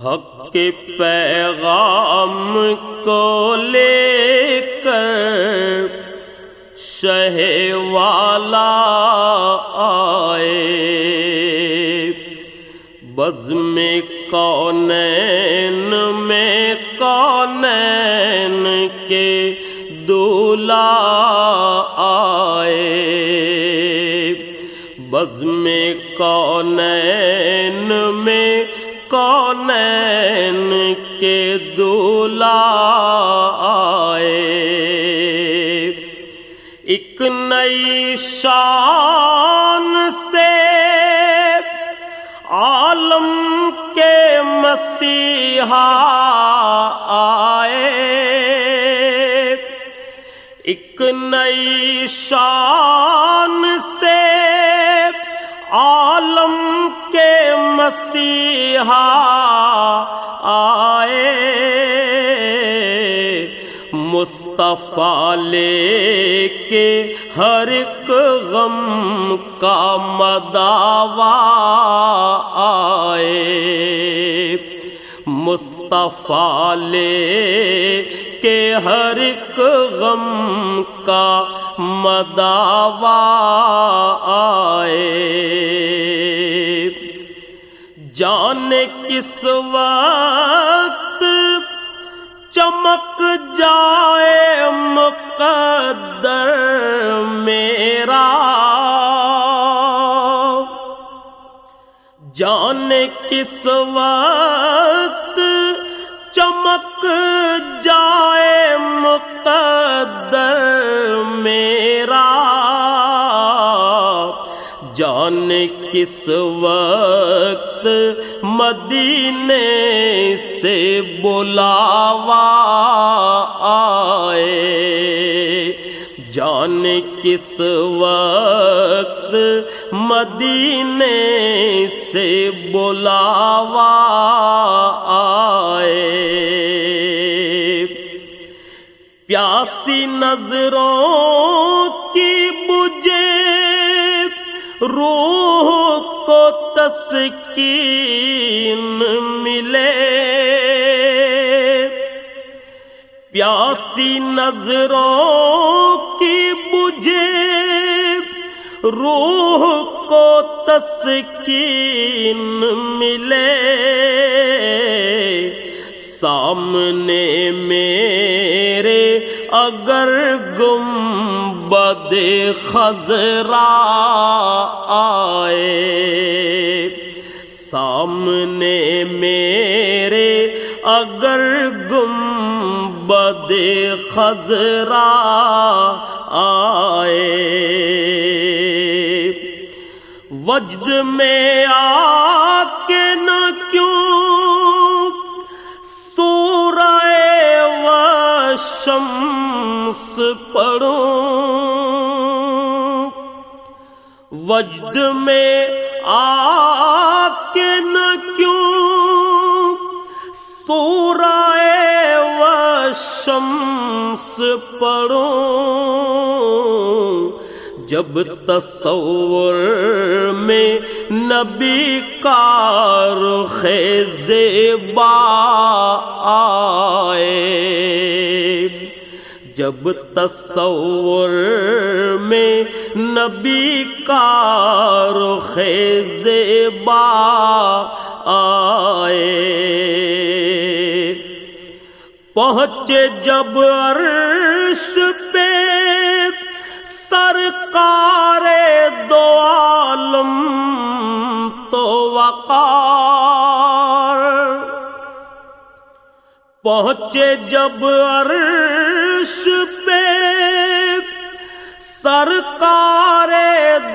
حق کے پیغام کو لے کر شہ والا آئے۔ بز میں کونین میں کونین کے دولا آئے۔ بز میں کونین میں کونین کے دولا آئے۔ ایک نئی شان سے عالم کے مسیحا آئے۔ ایک نئی شان سے عالم کے مسیحا آئے۔ مصطفیٰ لے کے ہر ایک غم کا مداوا آئے۔ مصطفیٰ لے کے ہر ایک غم کا مداوا آئے۔ جان کس وقت چمک جائے مقدر میرا۔ جان کس وقت چمک مقدر میرا۔ جان کس وقت مدینے سے بلاوا آئے؟ جان کس وقت مدینے سے بلاوا آئے؟ پیاسی نظروں کی بجے روح کو تسکین ملے۔ پیاسی نظروں کی بجھے روح کو تسکین ملے۔ سامنے میں میرے اگر گم بد خزرا آئے سامنے میرے اگر گم بد خزرا آئے وجد میں آ کے شمس پڑھوں وجد میں آ کے نہ کیوں؟ سورہ و شمس پڑھوں جب تصور میں نبی کار خیزبا آئے۔ جب تصور میں نبی کار خیزبا آئے۔ پہنچے جب عرش پہ سرکار دو عالم تو وقار۔ پہنچے جب عرش پہ سرکار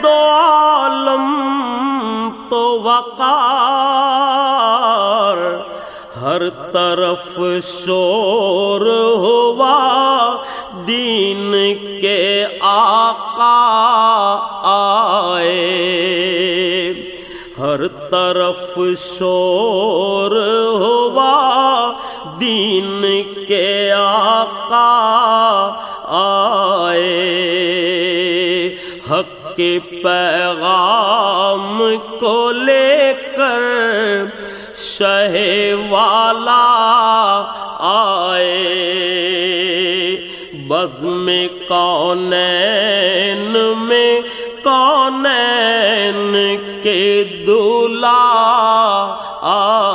دو عالم تو وقار، ہر طرف شور ہوا دین کے آقا آئے۔ ہر طرف شور ہوا دین کے آئے۔ حق کے پیغام کو لے کر شہ والا آئے۔ بز میں کون میں کون کے دلا آئے